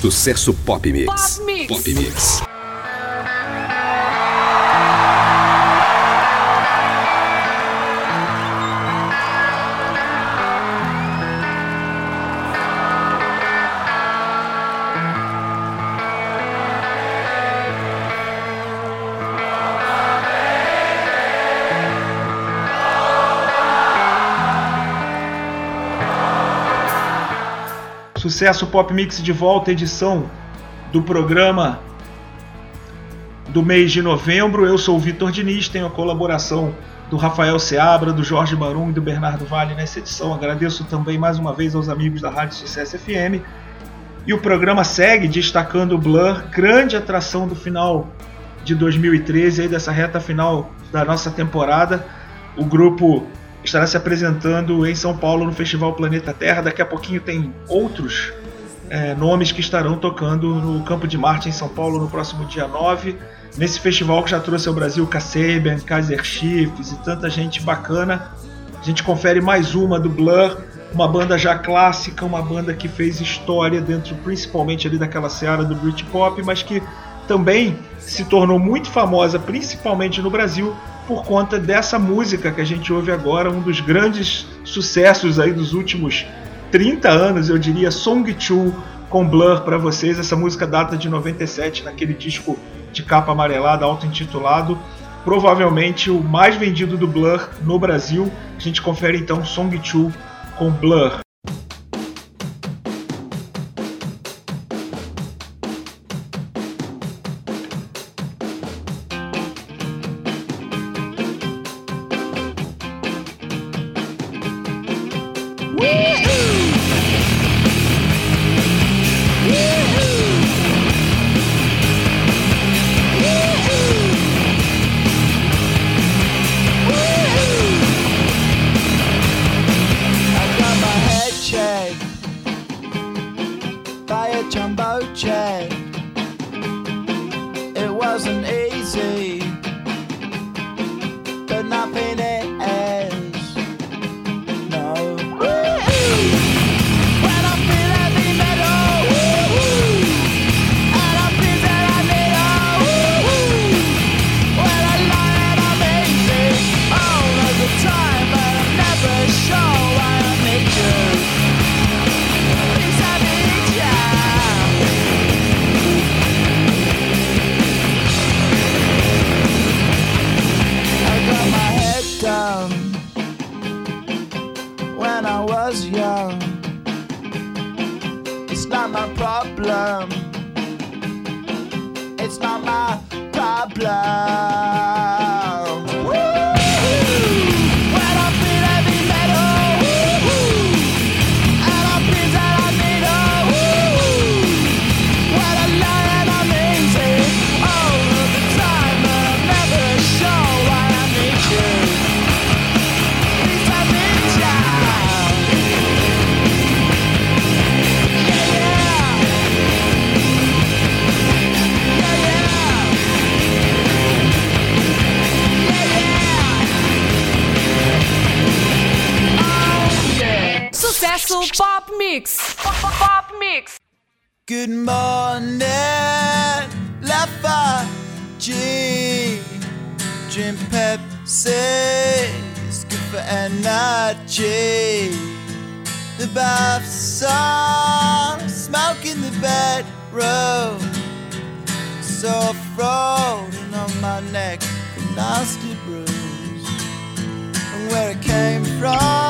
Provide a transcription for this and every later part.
Sucesso Pop Mix. Pop Mix. Pop Mix. Sucesso Pop Mix de volta, edição do programa do mês de novembro. Eu sou o Vitor Diniz, tenho a colaboração do Rafael Seabra, do Jorge Marum e do Bernardo Vale nessa edição. Agradeço também mais uma vez aos amigos da Rádio Sucesso FM. E o programa segue destacando o Blur, grande atração do final de 2013, aí dessa reta final da nossa temporada. O grupo estará se apresentando em São Paulo no Festival Planeta Terra. Daqui a pouquinho tem outros é, nomes que estarão tocando no Campo de Marte em São Paulo no próximo dia 9. Nesse festival que já trouxe ao Brasil Kasabian, Kaiser Chiefs e tanta gente bacana. A gente confere mais uma do Blur, uma banda já clássica, uma banda que fez história dentro principalmente ali daquela seara do Britpop, mas que também se tornou muito famosa, principalmente no Brasil, por conta dessa música que a gente ouve agora, um dos grandes sucessos aí dos últimos 30 anos, eu diria, Song 2 com Blur para vocês. Essa música data de 97, naquele disco de capa amarelada, auto-intitulado. Provavelmente o mais vendido do Blur no Brasil. A gente confere então Song 2 com Blur. shade. The bath sun, smoke in the bedroom. So floating on my neck, a nasty bruise. And where it came from.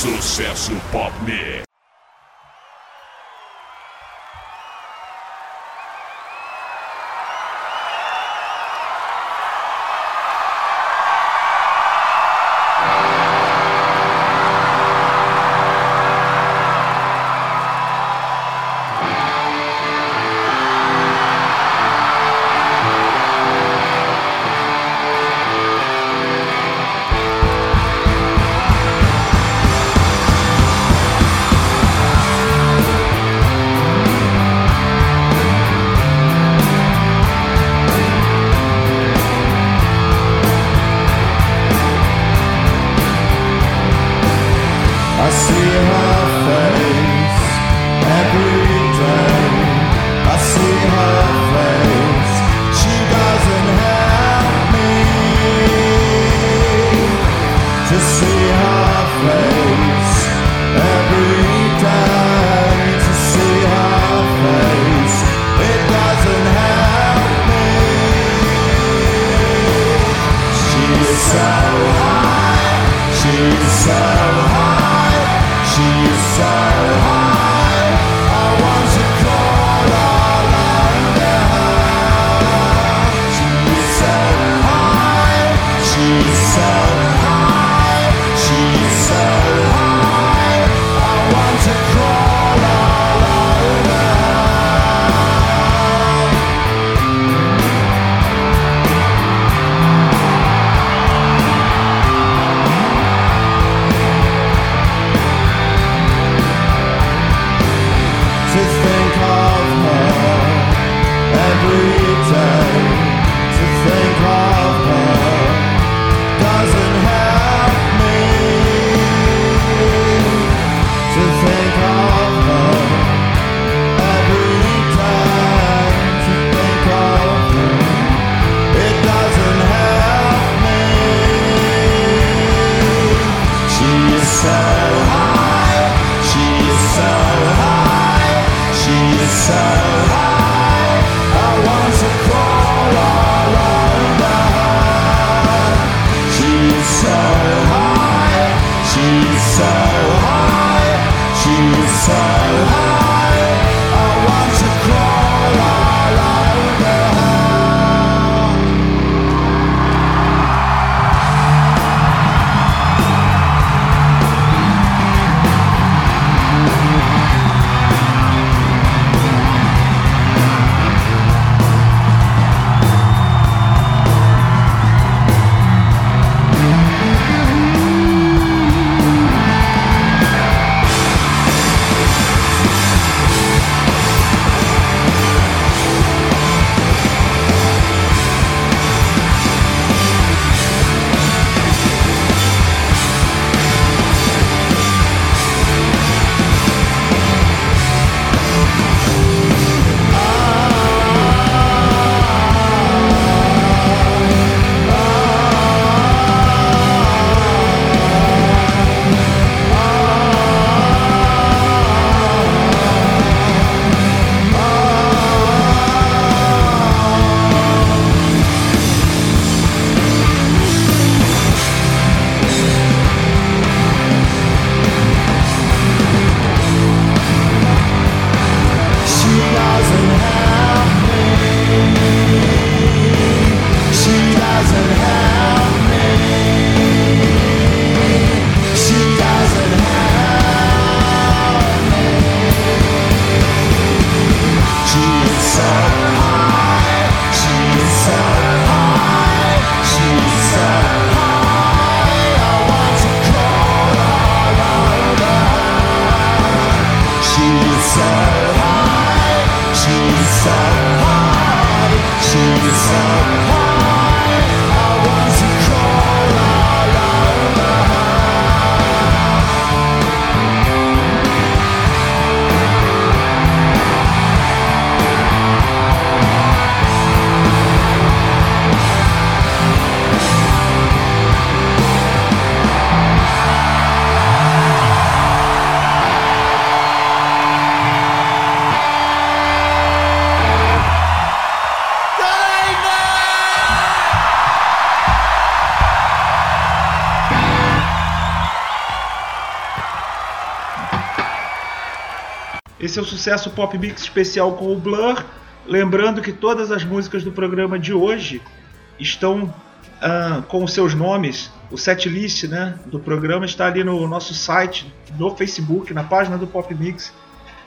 Sucesso Pop Mix. She's so high, she's so high. Esse é o sucesso Pop Mix especial com o Blur. Lembrando que todas as músicas do programa de hoje estão uh, com os seus nomes. O setlist né, do programa está ali no nosso site, no Facebook, na página do Pop Mix,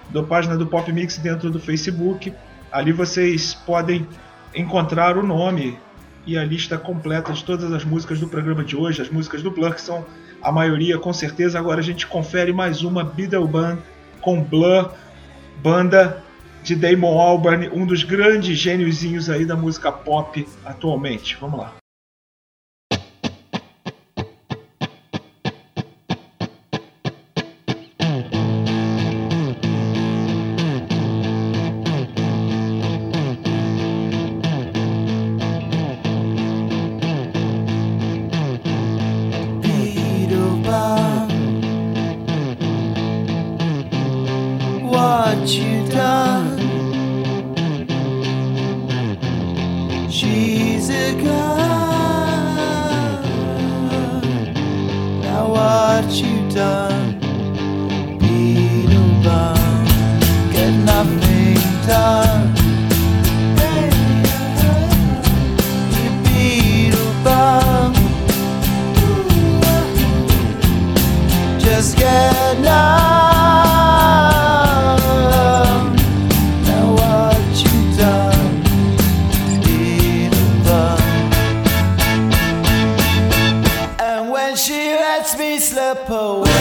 da página do Pop Mix dentro do Facebook. Ali vocês podem encontrar o nome e a lista completa de todas as músicas do programa de hoje, as músicas do Blur, que são a maioria com certeza. Agora a gente confere mais uma Beatle Band com Blur, banda de Damon Albarn, um dos grandes gêniozinhos aí da música pop atualmente. Vamos lá. poet.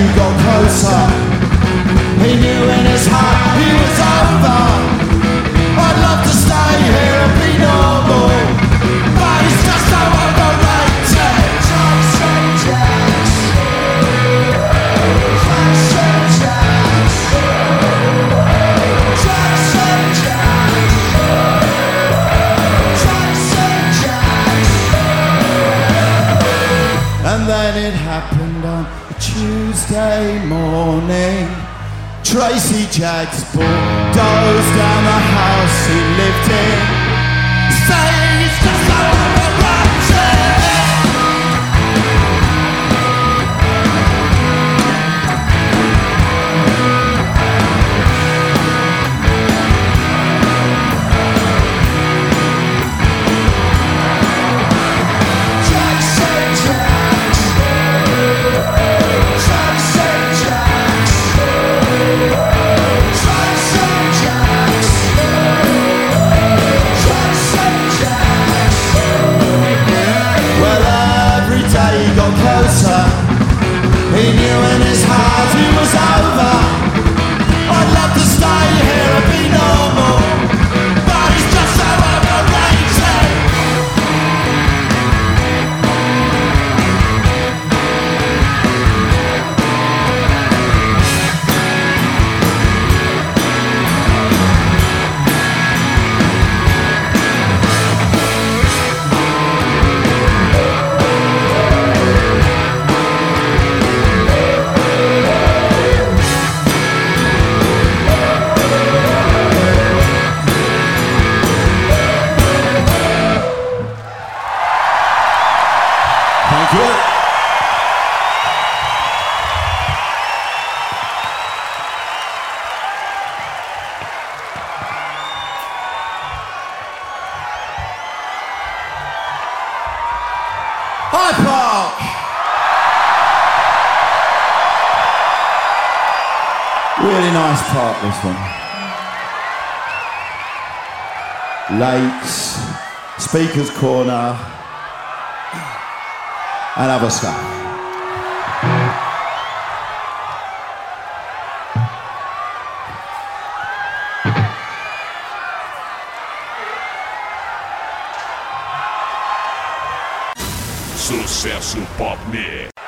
you go. Jags bulldozed down the house he lived in. Say Lakes, Speaker's Corner, and other stuff. Sucesso Pop Mix.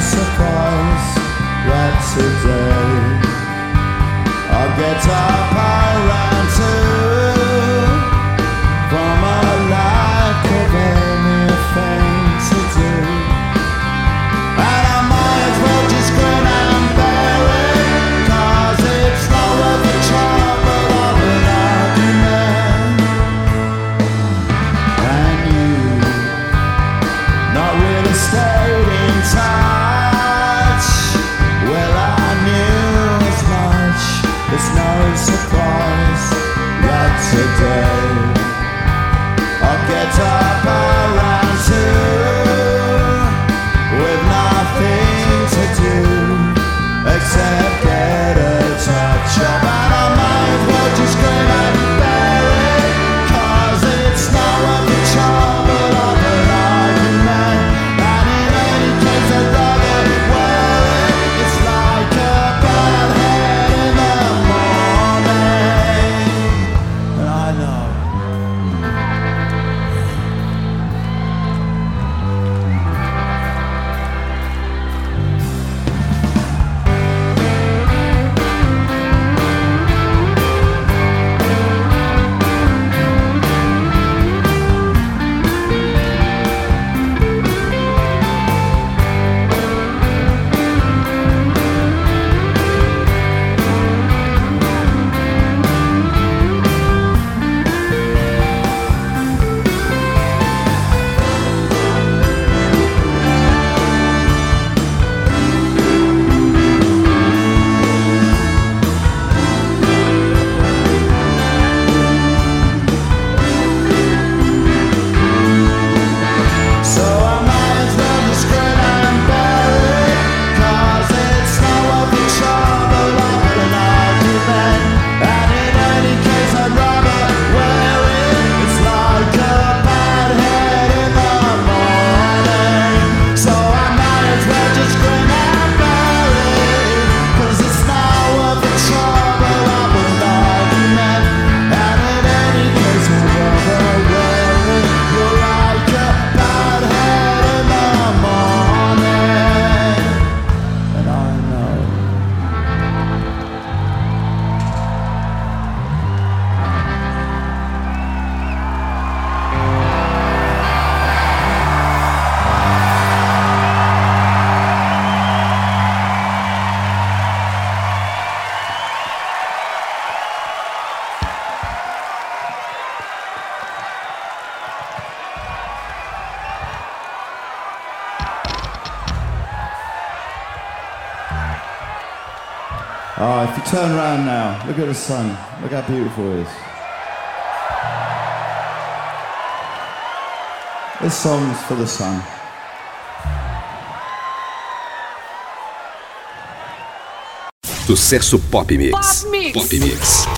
surprise that today I'll get up. Turn around now. Look at the sun. Look how beautiful it is. This song's for the sun. Sucesso Pop Mix. Pop Mix. Pop Mix.